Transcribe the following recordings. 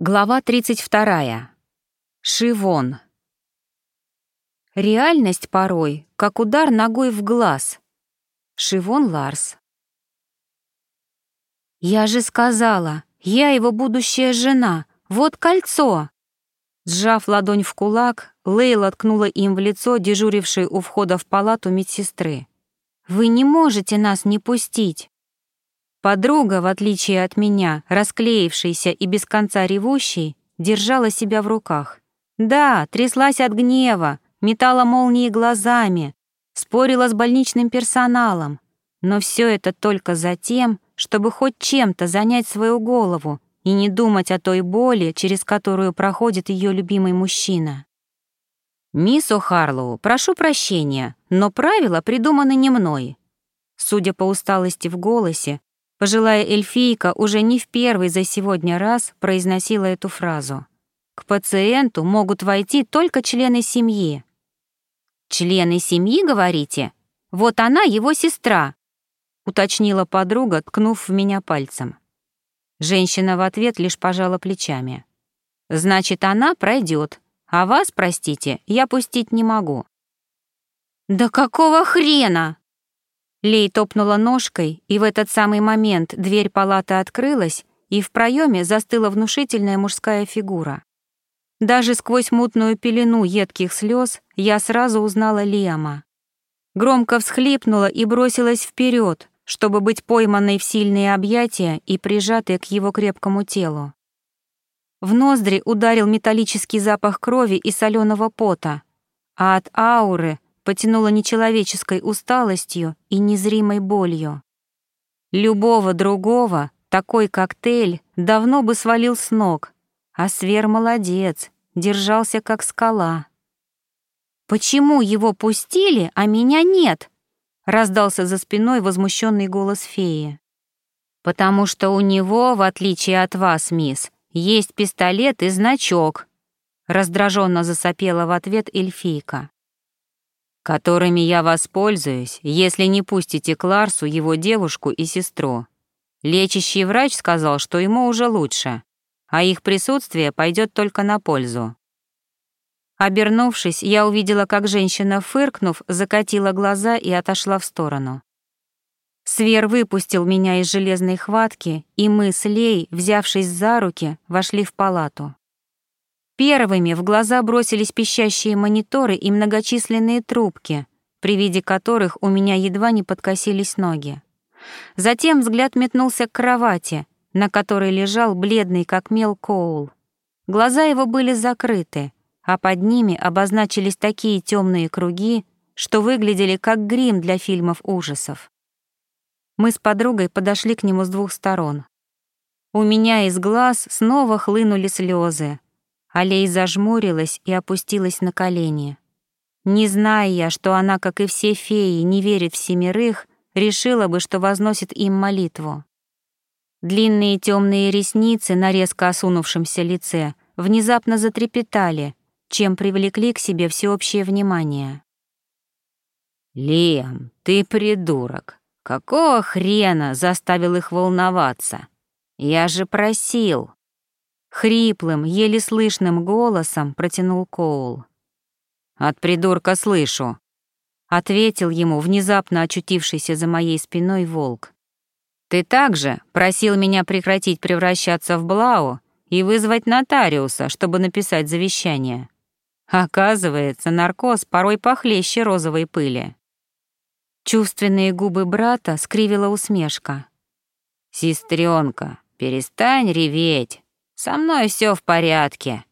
Глава 32. Шивон. Реальность порой, как удар ногой в глаз. Шивон Ларс. «Я же сказала, я его будущая жена, вот кольцо!» Сжав ладонь в кулак, Лейла ткнула им в лицо дежурившей у входа в палату медсестры. «Вы не можете нас не пустить!» Подруга, в отличие от меня, расклеившаяся и без конца ревущей, держала себя в руках. Да, тряслась от гнева, метала молнии глазами, спорила с больничным персоналом. Но все это только за тем, чтобы хоть чем-то занять свою голову и не думать о той боли, через которую проходит ее любимый мужчина. «Мисс О'Харлоу, прошу прощения, но правила придуманы не мной». Судя по усталости в голосе, Пожилая эльфийка уже не в первый за сегодня раз произносила эту фразу. К пациенту могут войти только члены семьи. «Члены семьи, говорите? Вот она его сестра», — уточнила подруга, ткнув в меня пальцем. Женщина в ответ лишь пожала плечами. «Значит, она пройдет, а вас, простите, я пустить не могу». «Да какого хрена?» Лей топнула ножкой, и в этот самый момент дверь палаты открылась, и в проеме застыла внушительная мужская фигура. Даже сквозь мутную пелену едких слез я сразу узнала Лиама. Громко всхлипнула и бросилась вперед, чтобы быть пойманной в сильные объятия и прижатой к его крепкому телу. В ноздри ударил металлический запах крови и соленого пота, а от ауры потянуло нечеловеческой усталостью и незримой болью. Любого другого такой коктейль давно бы свалил с ног, а Свер молодец, держался как скала. «Почему его пустили, а меня нет?» — раздался за спиной возмущенный голос феи. «Потому что у него, в отличие от вас, мисс, есть пистолет и значок», — раздраженно засопела в ответ эльфийка которыми я воспользуюсь, если не пустите Кларсу его девушку и сестру. Лечащий врач сказал, что ему уже лучше, а их присутствие пойдет только на пользу. Обернувшись, я увидела, как женщина, фыркнув, закатила глаза и отошла в сторону. Свер выпустил меня из железной хватки, и мы с Лей, взявшись за руки, вошли в палату. Первыми в глаза бросились пищащие мониторы и многочисленные трубки, при виде которых у меня едва не подкосились ноги. Затем взгляд метнулся к кровати, на которой лежал бледный как мел Коул. Глаза его были закрыты, а под ними обозначились такие темные круги, что выглядели как грим для фильмов ужасов. Мы с подругой подошли к нему с двух сторон. У меня из глаз снова хлынули слезы, Алей зажмурилась и опустилась на колени. Не зная я, что она, как и все феи, не верит в семерых, решила бы, что возносит им молитву. Длинные темные ресницы на резко осунувшемся лице внезапно затрепетали, чем привлекли к себе всеобщее внимание. «Лиам, ты придурок! Какого хрена заставил их волноваться? Я же просил!» Хриплым, еле слышным голосом протянул Коул. «От придурка слышу», — ответил ему внезапно очутившийся за моей спиной волк. «Ты также просил меня прекратить превращаться в Блау и вызвать нотариуса, чтобы написать завещание. Оказывается, наркоз порой похлеще розовой пыли». Чувственные губы брата скривила усмешка. «Сестренка, перестань реветь. Со мной все в порядке.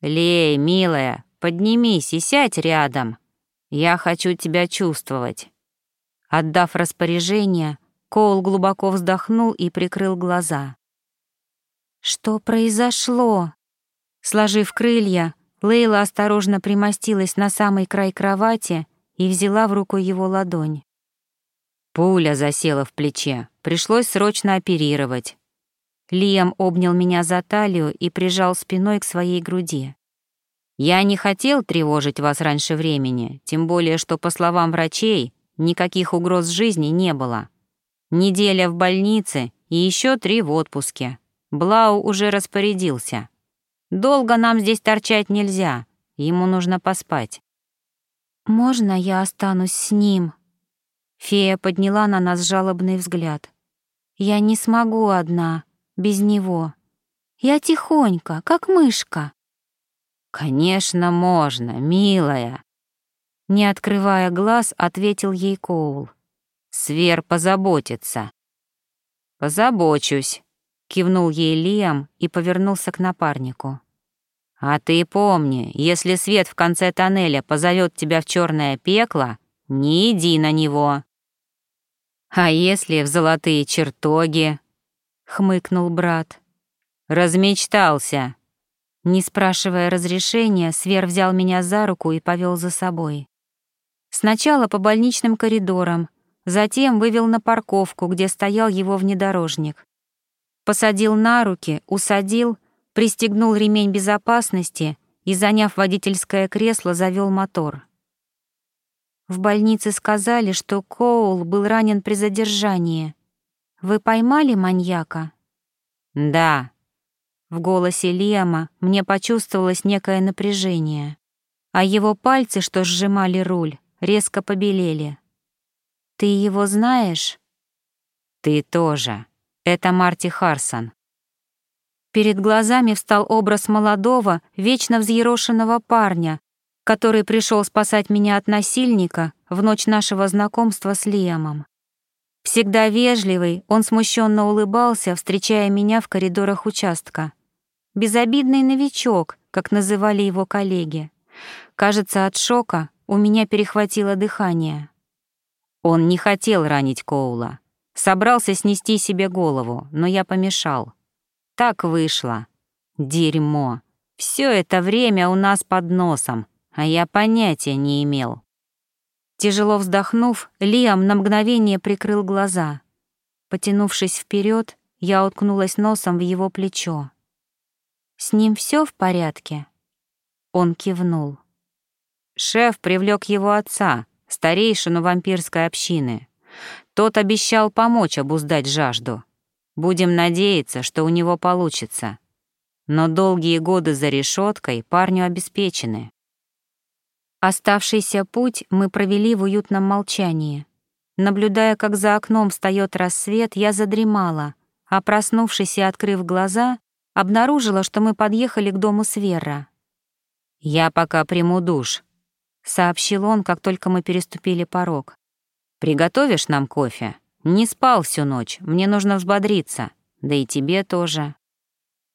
Лей, милая, поднимись и сядь рядом. Я хочу тебя чувствовать». Отдав распоряжение, Коул глубоко вздохнул и прикрыл глаза. «Что произошло?» Сложив крылья, Лейла осторожно примостилась на самый край кровати и взяла в руку его ладонь. Пуля засела в плече, пришлось срочно оперировать. Лиам обнял меня за талию и прижал спиной к своей груди. «Я не хотел тревожить вас раньше времени, тем более, что, по словам врачей, никаких угроз жизни не было. Неделя в больнице и еще три в отпуске. Блау уже распорядился. Долго нам здесь торчать нельзя, ему нужно поспать». «Можно я останусь с ним?» Фея подняла на нас жалобный взгляд. «Я не смогу одна, без него. Я тихонько, как мышка». «Конечно, можно, милая!» Не открывая глаз, ответил ей Коул. «Свер позаботится». «Позабочусь», — кивнул ей Лиам и повернулся к напарнику. «А ты помни, если свет в конце тоннеля позовет тебя в черное пекло, не иди на него». «А если в золотые чертоги?» — хмыкнул брат. «Размечтался». Не спрашивая разрешения, Свер взял меня за руку и повел за собой. Сначала по больничным коридорам, затем вывел на парковку, где стоял его внедорожник. Посадил на руки, усадил, пристегнул ремень безопасности и, заняв водительское кресло, завел мотор. В больнице сказали, что Коул был ранен при задержании. Вы поймали маньяка? Да. В голосе Лиама мне почувствовалось некое напряжение, а его пальцы, что сжимали руль, резко побелели. Ты его знаешь? Ты тоже. Это Марти Харсон. Перед глазами встал образ молодого, вечно взъерошенного парня, который пришел спасать меня от насильника в ночь нашего знакомства с Лиамом. Всегда вежливый, он смущенно улыбался, встречая меня в коридорах участка. Безобидный новичок, как называли его коллеги. Кажется, от шока у меня перехватило дыхание. Он не хотел ранить Коула. Собрался снести себе голову, но я помешал. Так вышло. Дерьмо. Все это время у нас под носом, а я понятия не имел. Тяжело вздохнув, Лиам на мгновение прикрыл глаза. Потянувшись вперед, я уткнулась носом в его плечо. «С ним все в порядке?» Он кивнул. Шеф привлек его отца, старейшину вампирской общины. Тот обещал помочь обуздать жажду. Будем надеяться, что у него получится. Но долгие годы за решеткой парню обеспечены. Оставшийся путь мы провели в уютном молчании. Наблюдая, как за окном встает рассвет, я задремала, а проснувшись и открыв глаза, обнаружила, что мы подъехали к дому Свера. «Я пока приму душ», — сообщил он, как только мы переступили порог. «Приготовишь нам кофе? Не спал всю ночь, мне нужно взбодриться, да и тебе тоже».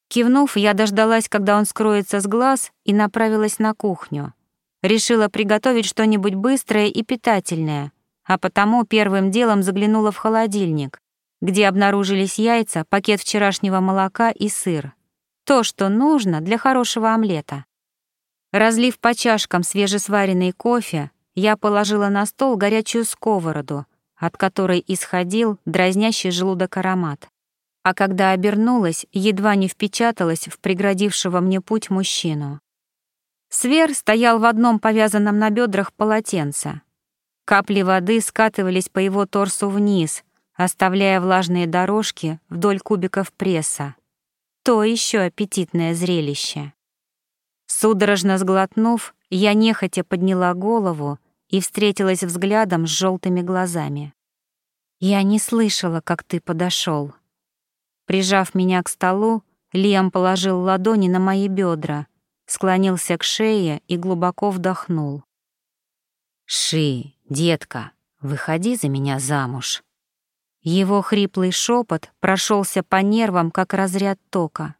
Кивнув, я дождалась, когда он скроется с глаз, и направилась на кухню. Решила приготовить что-нибудь быстрое и питательное, а потому первым делом заглянула в холодильник, где обнаружились яйца, пакет вчерашнего молока и сыр. То, что нужно для хорошего омлета. Разлив по чашкам свежесваренный кофе, я положила на стол горячую сковороду, от которой исходил дразнящий желудок аромат. А когда обернулась, едва не впечаталась в преградившего мне путь мужчину. Свер стоял в одном повязанном на бедрах полотенце. Капли воды скатывались по его торсу вниз, оставляя влажные дорожки вдоль кубиков пресса. То еще аппетитное зрелище. Судорожно сглотнув, я нехотя подняла голову и встретилась взглядом с желтыми глазами. «Я не слышала, как ты подошел. Прижав меня к столу, Лиам положил ладони на мои бедра, склонился к шее и глубоко вдохнул. «Ши, детка, выходи за меня замуж». Его хриплый шепот прошелся по нервам, как разряд тока.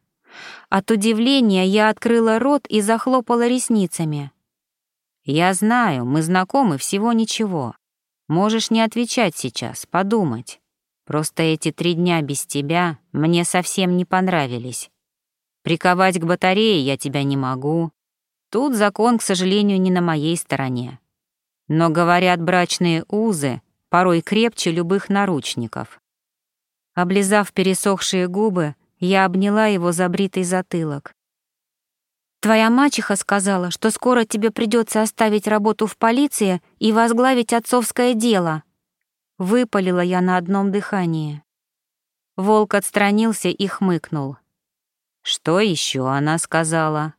От удивления я открыла рот и захлопала ресницами. «Я знаю, мы знакомы всего ничего. Можешь не отвечать сейчас, подумать. Просто эти три дня без тебя мне совсем не понравились. Приковать к батарее я тебя не могу. Тут закон, к сожалению, не на моей стороне. Но, говорят, брачные узы порой крепче любых наручников. Облизав пересохшие губы, я обняла его за бритый затылок. «Твоя мачеха сказала, что скоро тебе придется оставить работу в полиции и возглавить отцовское дело», — выпалила я на одном дыхании. Волк отстранился и хмыкнул. Что еще она сказала?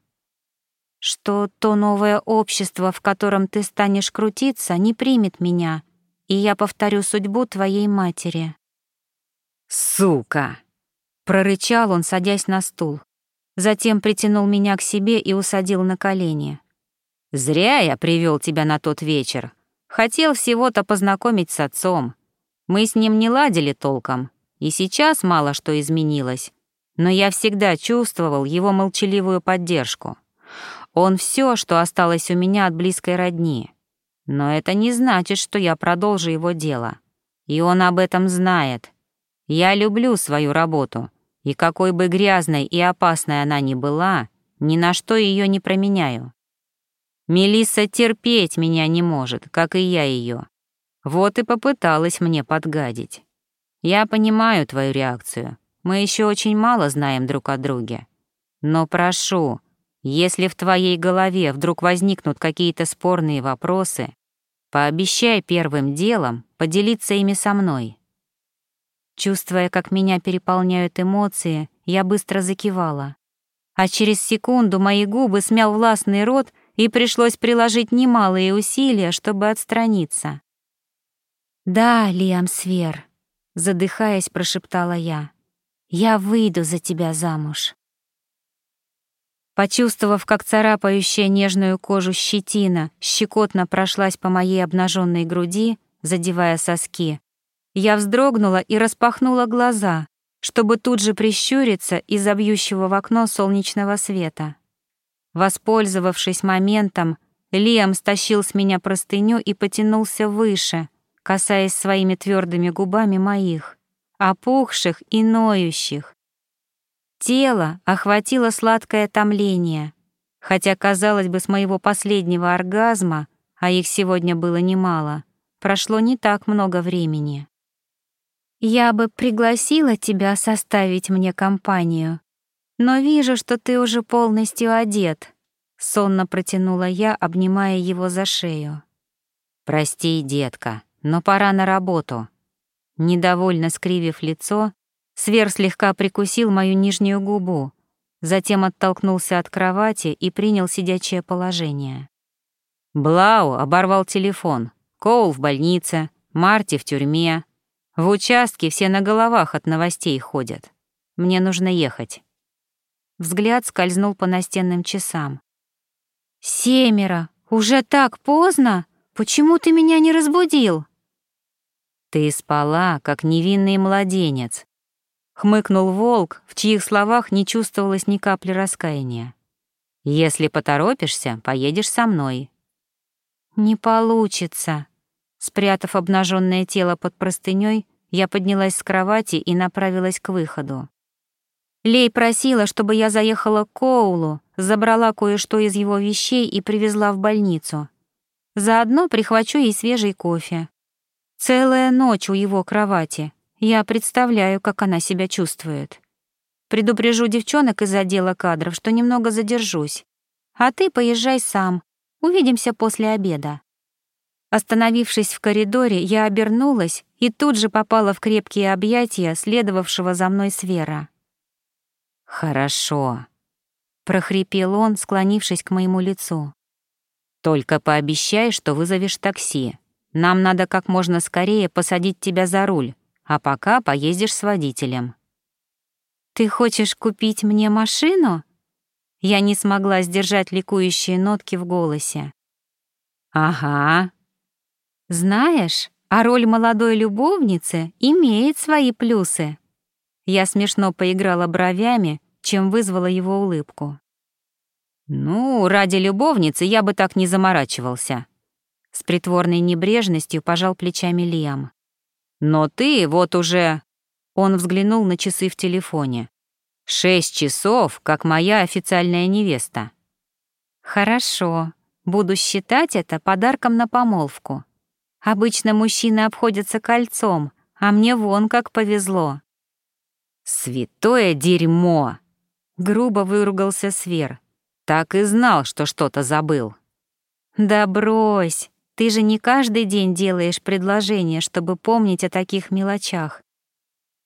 Что то новое общество, в котором ты станешь крутиться, не примет меня, и я повторю судьбу твоей матери. Сука! Прорычал он, садясь на стул. Затем притянул меня к себе и усадил на колени. «Зря я привел тебя на тот вечер. Хотел всего-то познакомить с отцом. Мы с ним не ладили толком, и сейчас мало что изменилось. Но я всегда чувствовал его молчаливую поддержку. Он все, что осталось у меня от близкой родни. Но это не значит, что я продолжу его дело. И он об этом знает. Я люблю свою работу, и какой бы грязной и опасной она ни была, ни на что ее не променяю. Мелисса терпеть меня не может, как и я ее. Вот и попыталась мне подгадить. Я понимаю твою реакцию. Мы еще очень мало знаем друг о друге. Но прошу, если в твоей голове вдруг возникнут какие-то спорные вопросы, пообещай первым делом поделиться ими со мной. Чувствуя, как меня переполняют эмоции, я быстро закивала. А через секунду мои губы смял властный рот, и пришлось приложить немалые усилия, чтобы отстраниться. «Да, Лиам Свер», — задыхаясь, прошептала я, — «я выйду за тебя замуж». Почувствовав, как царапающая нежную кожу щетина щекотно прошлась по моей обнаженной груди, задевая соски, я вздрогнула и распахнула глаза, чтобы тут же прищуриться из-за бьющего в окно солнечного света. Воспользовавшись моментом, Лиам стащил с меня простыню и потянулся выше, касаясь своими твердыми губами моих, опухших и ноющих. Тело охватило сладкое томление, хотя, казалось бы, с моего последнего оргазма, а их сегодня было немало, прошло не так много времени. Я бы пригласила тебя составить мне компанию, но вижу, что ты уже полностью одет», — сонно протянула я, обнимая его за шею. «Прости, детка, но пора на работу». Недовольно скривив лицо, Свер слегка прикусил мою нижнюю губу, затем оттолкнулся от кровати и принял сидячее положение. Блау оборвал телефон, Коул в больнице, Марти в тюрьме, в участке все на головах от новостей ходят. Мне нужно ехать. Взгляд скользнул по настенным часам. «Семеро! Уже так поздно? Почему ты меня не разбудил?» «Ты спала, как невинный младенец», — хмыкнул волк, в чьих словах не чувствовалось ни капли раскаяния. «Если поторопишься, поедешь со мной». «Не получится», Спрятав обнаженное тело под простыней, я поднялась с кровати и направилась к выходу. Лей просила, чтобы я заехала к Коулу, забрала кое-что из его вещей и привезла в больницу. Заодно прихвачу ей свежий кофе. Целая ночь у его кровати. Я представляю, как она себя чувствует. Предупрежу девчонок из отдела кадров, что немного задержусь. А ты поезжай сам. Увидимся после обеда. Остановившись в коридоре, я обернулась и тут же попала в крепкие объятия следовавшего за мной Свера. «Хорошо», — прохрипел он, склонившись к моему лицу. «Только пообещай, что вызовешь такси. Нам надо как можно скорее посадить тебя за руль, а пока поездишь с водителем». «Ты хочешь купить мне машину?» Я не смогла сдержать ликующие нотки в голосе. «Ага», знаешь, а роль молодой любовницы имеет свои плюсы. Я смешно поиграла бровями, чем вызвала его улыбку. «Ну, ради любовницы я бы так не заморачивался», — с притворной небрежностью пожал плечами Лиам. «Но ты вот уже...» Он взглянул на часы в телефоне. «Шесть часов, как моя официальная невеста». «Хорошо, буду считать это подарком на помолвку», Обычно мужчины обходятся кольцом, а мне вон как повезло. «Святое дерьмо!» — грубо выругался Свер. «Так и знал, что что-то забыл». «Да брось, ты же не каждый день делаешь предложение, чтобы помнить о таких мелочах».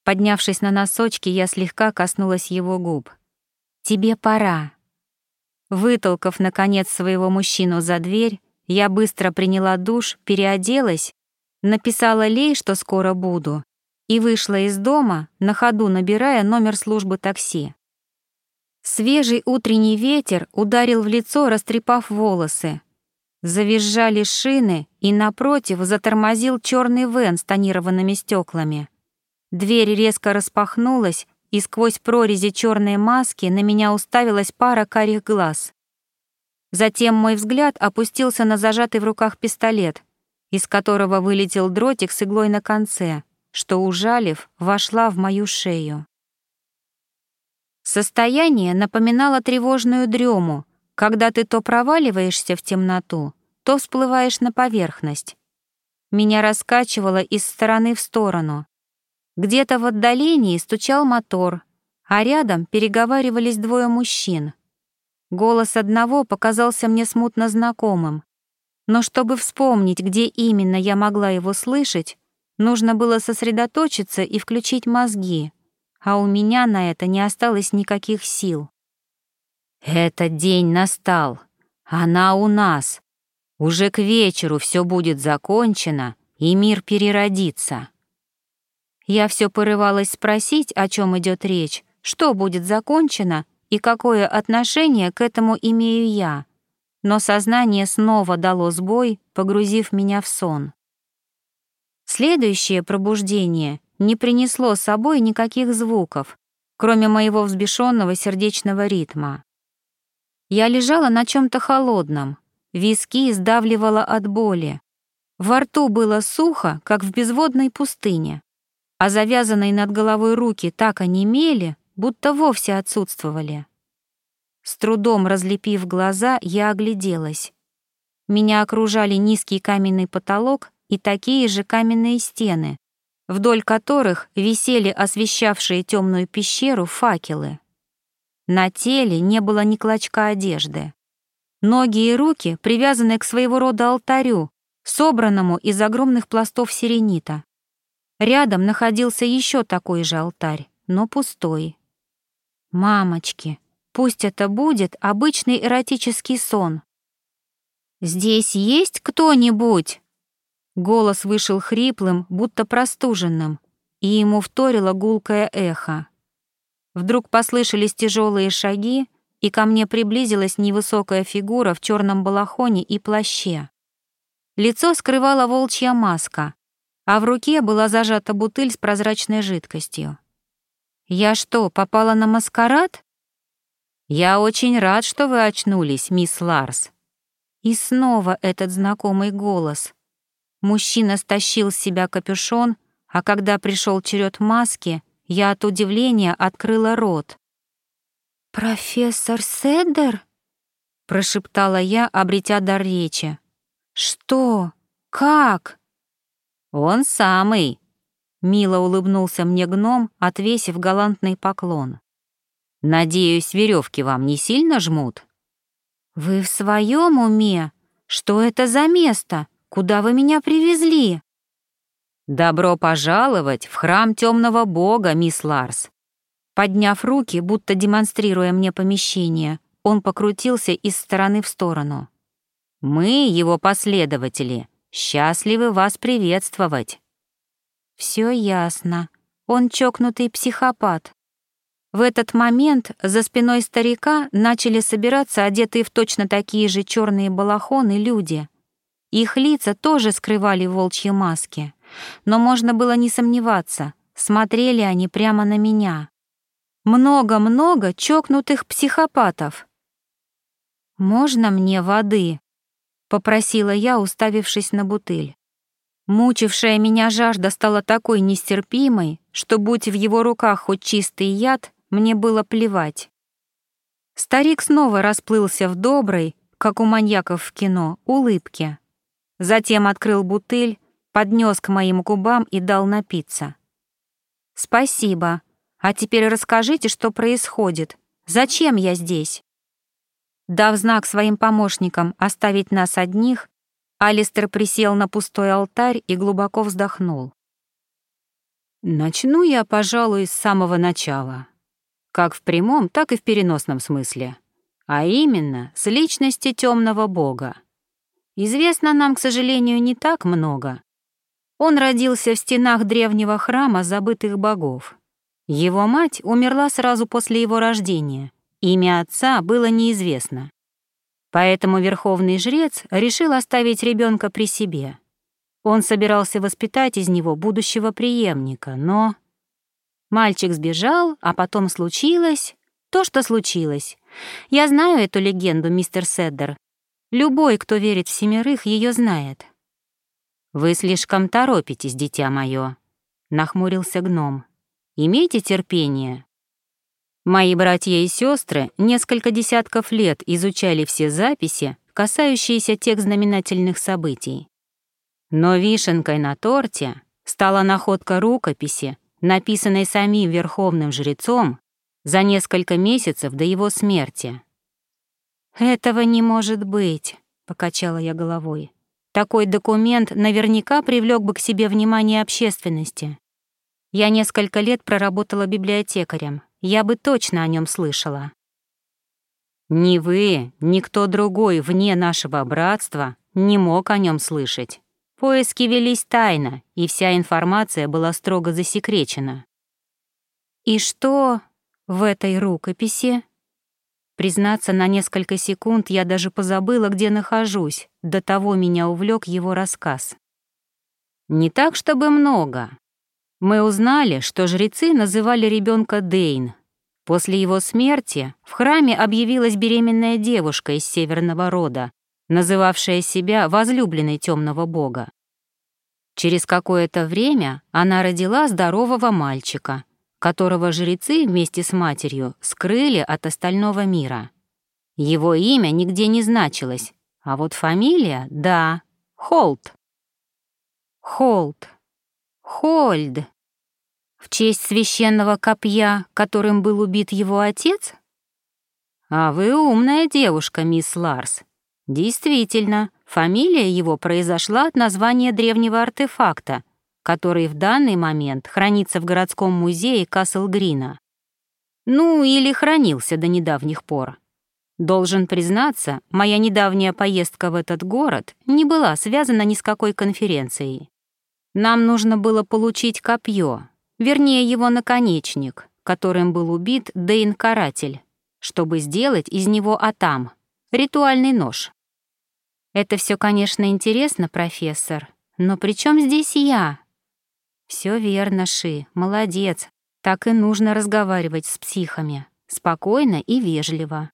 Поднявшись на носочки, я слегка коснулась его губ. тебе пора». Вытолкав, наконец, своего мужчину за дверь, я быстро приняла душ, переоделась, написала Лей, что скоро буду, и вышла из дома, на ходу набирая номер службы такси. Свежий утренний ветер ударил в лицо, растрепав волосы. Завизжали шины, и напротив затормозил черный вен с тонированными стеклами. Дверь резко распахнулась, и сквозь прорези черной маски на меня уставилась пара карих глаз. Затем мой взгляд опустился на зажатый в руках пистолет, из которого вылетел дротик с иглой на конце, что, ужалив, вошла в мою шею. Состояние напоминало тревожную дрему, когда ты то проваливаешься в темноту, то всплываешь на поверхность. Меня раскачивало из стороны в сторону. Где-то в отдалении стучал мотор, а рядом переговаривались двое мужчин. Голос одного показался мне смутно знакомым, но чтобы вспомнить, где именно я могла его слышать, нужно было сосредоточиться и включить мозги а у меня на это не осталось никаких сил. Этот день настал. Она у нас. Уже к вечеру все будет закончено, и мир переродится. Я все порывалась спросить, о чем идет речь, что будет закончено и какое отношение к этому имею я. Но сознание снова дало сбой, погрузив меня в сон. Следующее пробуждение не принесло с собой никаких звуков, кроме моего взбешенного сердечного ритма. Я лежала на чем то холодном, виски сдавливала от боли. Во рту было сухо, как в безводной пустыне, а завязанные над головой руки так онемели, будто вовсе отсутствовали. С трудом разлепив глаза, я огляделась. Меня окружали низкий каменный потолок и такие же каменные стены, вдоль которых висели освещавшие темную пещеру факелы. На теле не было ни клочка одежды. Ноги и руки привязаны к своего рода алтарю, собранному из огромных пластов сиренита. Рядом находился еще такой же алтарь, но пустой. Мамочки, пусть это будет обычный эротический сон. «Здесь есть кто-нибудь?» Голос вышел хриплым, будто простуженным, и ему вторило гулкое эхо. Вдруг послышались тяжелые шаги, и ко мне приблизилась невысокая фигура в черном балахоне и плаще. Лицо скрывала волчья маска, а в руке была зажата бутыль с прозрачной жидкостью. «Я что, попала на маскарад?» «Я очень рад, что вы очнулись, мисс Ларс». И снова этот знакомый голос, Мужчина стащил с себя капюшон, а когда пришел черед маски, я от удивления открыла рот. «Профессор Седер?» — прошептала я, обретя дар речи. «Что? Как?» «Он самый!» — мило улыбнулся мне гном, отвесив галантный поклон. «Надеюсь, веревки вам не сильно жмут?» «Вы в своем уме? Что это за место? Куда вы меня привезли?» «Добро пожаловать в храм темного бога, мисс Ларс!» Подняв руки, будто демонстрируя мне помещение, он покрутился из стороны в сторону. «Мы, его последователи, счастливы вас приветствовать!» Все ясно. Он чокнутый психопат. В этот момент за спиной старика начали собираться одетые в точно такие же черные балахоны люди — их лица тоже скрывали волчьи маски, но можно было не сомневаться, смотрели они прямо на меня. Много-много чокнутых психопатов. «Можно мне воды?» — попросила я, уставившись на бутыль. Мучившая меня жажда стала такой нестерпимой, что, будь в его руках хоть чистый яд, мне было плевать. Старик снова расплылся в доброй, как у маньяков в кино, улыбке. Затем открыл бутыль, поднес к моим губам и дал напиться. «Спасибо. А теперь расскажите, что происходит. Зачем я здесь?» Дав знак своим помощникам оставить нас одних, Алистер присел на пустой алтарь и глубоко вздохнул. «Начну я, пожалуй, с самого начала. как в прямом, так и в переносном смысле, а именно с личности темного бога. Известно нам, к сожалению, не так много. Он родился в стенах древнего храма забытых богов. Его мать умерла сразу после его рождения, имя отца было неизвестно. Поэтому верховный жрец решил оставить ребенка при себе. Он собирался воспитать из него будущего преемника, но... Мальчик сбежал, а потом случилось то, что случилось. Я знаю эту легенду, мистер Седдер. Любой, кто верит в семерых, ее знает. «Вы слишком торопитесь, дитя мое», — нахмурился гном. «Имейте терпение. Мои братья и сестры несколько десятков лет изучали все записи, касающиеся тех знаменательных событий. Но вишенкой на торте стала находка рукописи, написанной самим верховным жрецом за несколько месяцев до его смерти. «Этого не может быть», — покачала я головой. «Такой документ наверняка привлек бы к себе внимание общественности. Я несколько лет проработала библиотекарем, я бы точно о нем слышала. Ни вы, ни кто другой вне нашего братства не мог о нем слышать. Поиски велись тайно, и вся информация была строго засекречена. И что в этой рукописи? Признаться, на несколько секунд я даже позабыла, где нахожусь, до того меня увлек его рассказ. Не так, чтобы много, мы узнали, что жрецы называли ребенка Дейн. После его смерти в храме объявилась беременная девушка из северного рода, называвшая себя возлюбленной темного бога. Через какое-то время она родила здорового мальчика, которого жрецы вместе с матерью скрыли от остального мира. Его имя нигде не значилось, а вот фамилия — да, Холт. Холт. Хольд. В честь священного копья, которым был убит его отец? А вы умная девушка, мисс Ларс. Действительно, фамилия его произошла от названия древнего артефакта, который в данный момент хранится в городском музее Каслгрина. Ну, или хранился до недавних пор. Должен признаться, моя недавняя поездка в этот город не была связана ни с какой конференцией. Нам нужно было получить копье, вернее его наконечник, которым был убит Дейн-каратель, чтобы сделать из него атам, ритуальный нож. Это все, конечно, интересно, профессор, но при чем здесь я? Все верно, Ши, молодец. Так и нужно разговаривать с психами, спокойно и вежливо.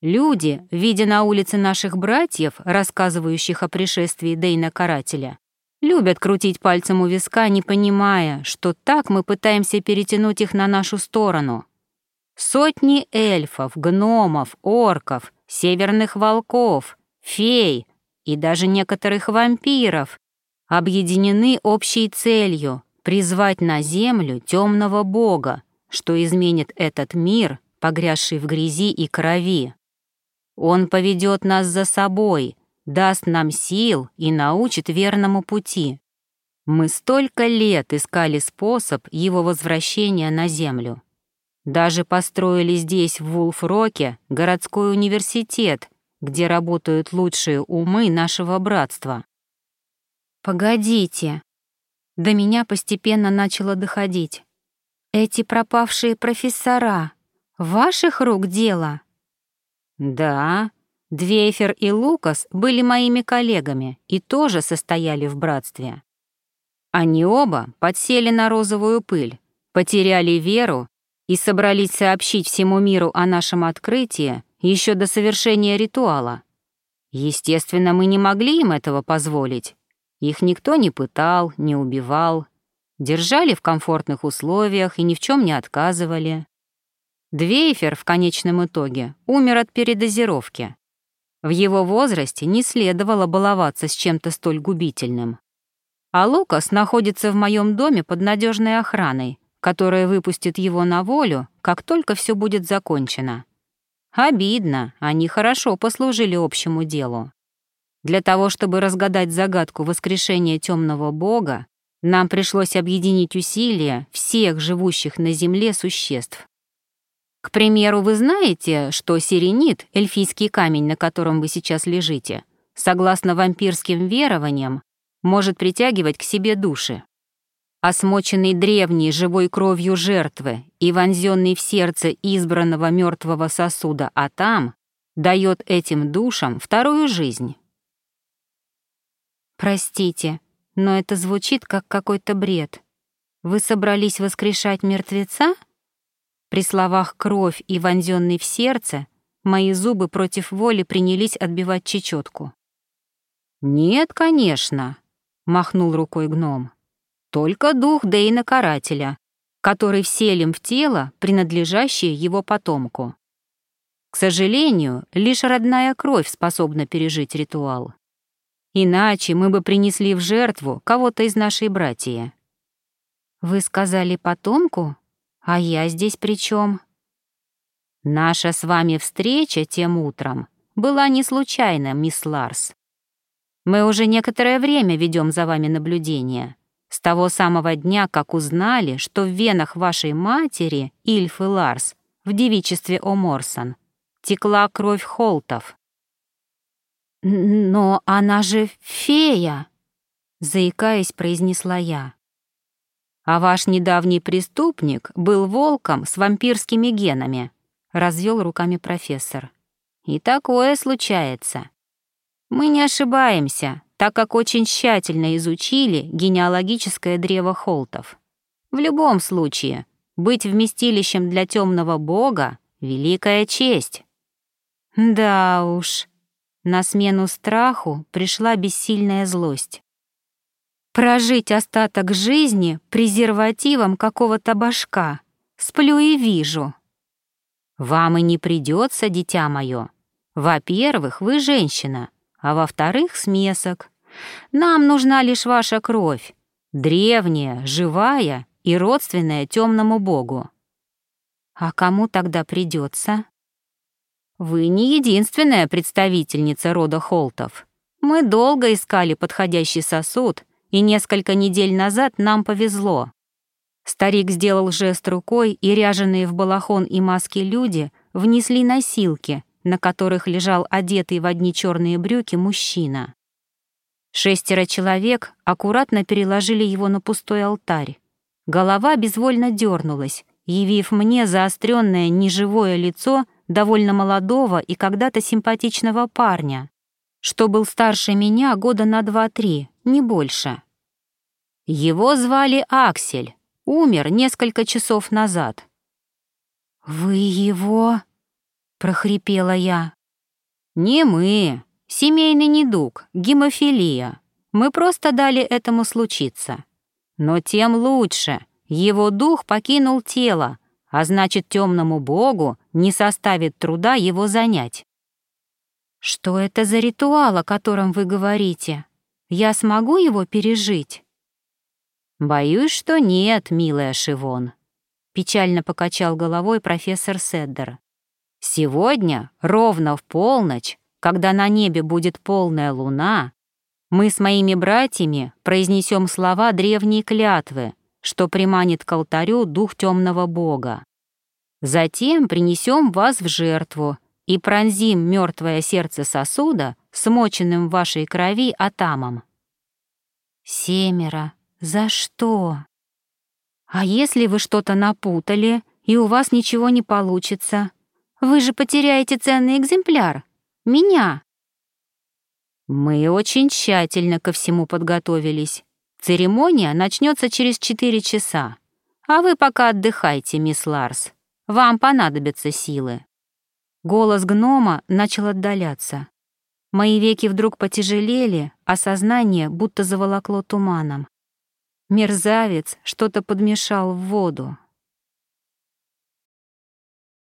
Люди, видя на улице наших братьев, рассказывающих о пришествии Дейна-карателя, Любят крутить пальцем у виска, не понимая, что так мы пытаемся перетянуть их на нашу сторону. Сотни эльфов, гномов, орков, северных волков, фей и даже некоторых вампиров объединены общей целью призвать на землю темного бога, что изменит этот мир, погрязший в грязи и крови. Он поведет нас за собой — даст нам сил и научит верному пути. Мы столько лет искали способ его возвращения на Землю. Даже построили здесь, в Вулфроке, городской университет, где работают лучшие умы нашего братства. Погодите. До меня постепенно начало доходить. Эти пропавшие профессора — ваших рук дело? Да, Двейфер и Лукас были моими коллегами и тоже состояли в братстве. Они оба подсели на розовую пыль, потеряли веру и собрались сообщить всему миру о нашем открытии еще до совершения ритуала. Естественно, мы не могли им этого позволить. Их никто не пытал, не убивал. Держали в комфортных условиях и ни в чем не отказывали. Двейфер в конечном итоге умер от передозировки. В его возрасте не следовало баловаться с чем-то столь губительным. А Лукас находится в моем доме под надежной охраной, которая выпустит его на волю, как только все будет закончено. Обидно, они хорошо послужили общему делу. Для того, чтобы разгадать загадку воскрешения темного бога, нам пришлось объединить усилия всех живущих на Земле существ. К примеру, вы знаете, что сиренит, эльфийский камень, на котором вы сейчас лежите, согласно вампирским верованиям, может притягивать к себе души. Осмоченный древней живой кровью жертвы и вонзенный в сердце избранного мертвого сосуда Атам дает этим душам вторую жизнь. Простите, но это звучит как какой-то бред. Вы собрались воскрешать мертвеца? При словах «кровь» и «вонзённый в сердце» мои зубы против воли принялись отбивать чечетку. «Нет, конечно», — махнул рукой гном. «Только дух Дейна Карателя, который вселим в тело, принадлежащее его потомку. К сожалению, лишь родная кровь способна пережить ритуал. Иначе мы бы принесли в жертву кого-то из нашей братья». «Вы сказали потомку?» А я здесь при чем? Наша с вами встреча тем утром была не случайна, мисс Ларс. Мы уже некоторое время ведем за вами наблюдение. С того самого дня, как узнали, что в венах вашей матери, Ильфы Ларс, в девичестве О'Морсон, текла кровь Холтов. «Но она же фея!» — заикаясь, произнесла я. А ваш недавний преступник был волком с вампирскими генами, развел руками профессор. И такое случается. Мы не ошибаемся, так как очень тщательно изучили генеалогическое древо Холтов. В любом случае, быть вместилищем для темного бога — великая честь. Да уж, на смену страху пришла бессильная злость. Прожить остаток жизни презервативом какого-то башка. Сплю и вижу. Вам и не придется, дитя мое. Во-первых, вы женщина, а во-вторых, смесок. Нам нужна лишь ваша кровь, древняя, живая и родственная темному богу. А кому тогда придется? Вы не единственная представительница рода Холтов. Мы долго искали подходящий сосуд и несколько недель назад нам повезло. Старик сделал жест рукой, и ряженые в балахон и маски люди внесли носилки, на которых лежал одетый в одни черные брюки мужчина. Шестеро человек аккуратно переложили его на пустой алтарь. Голова безвольно дернулась, явив мне заостренное неживое лицо довольно молодого и когда-то симпатичного парня, что был старше меня года на два-три, не больше. Его звали Аксель, умер несколько часов назад. «Вы его?» — прохрипела я. «Не мы. Семейный недуг, гемофилия. Мы просто дали этому случиться. Но тем лучше. Его дух покинул тело, а значит, темному богу не составит труда его занять». «Что это за ритуал, о котором вы говорите? Я смогу его пережить?» «Боюсь, что нет, милая Шивон», — печально покачал головой профессор Седдер. «Сегодня, ровно в полночь, когда на небе будет полная луна, мы с моими братьями произнесем слова древней клятвы, что приманит к алтарю дух темного бога. Затем принесем вас в жертву и пронзим мертвое сердце сосуда, смоченным в вашей крови атамом». «Семеро», «За что?» «А если вы что-то напутали, и у вас ничего не получится? Вы же потеряете ценный экземпляр. Меня!» «Мы очень тщательно ко всему подготовились. Церемония начнется через четыре часа. А вы пока отдыхайте, мисс Ларс. Вам понадобятся силы». Голос гнома начал отдаляться. Мои веки вдруг потяжелели, а сознание будто заволокло туманом. Мерзавец что-то подмешал в воду.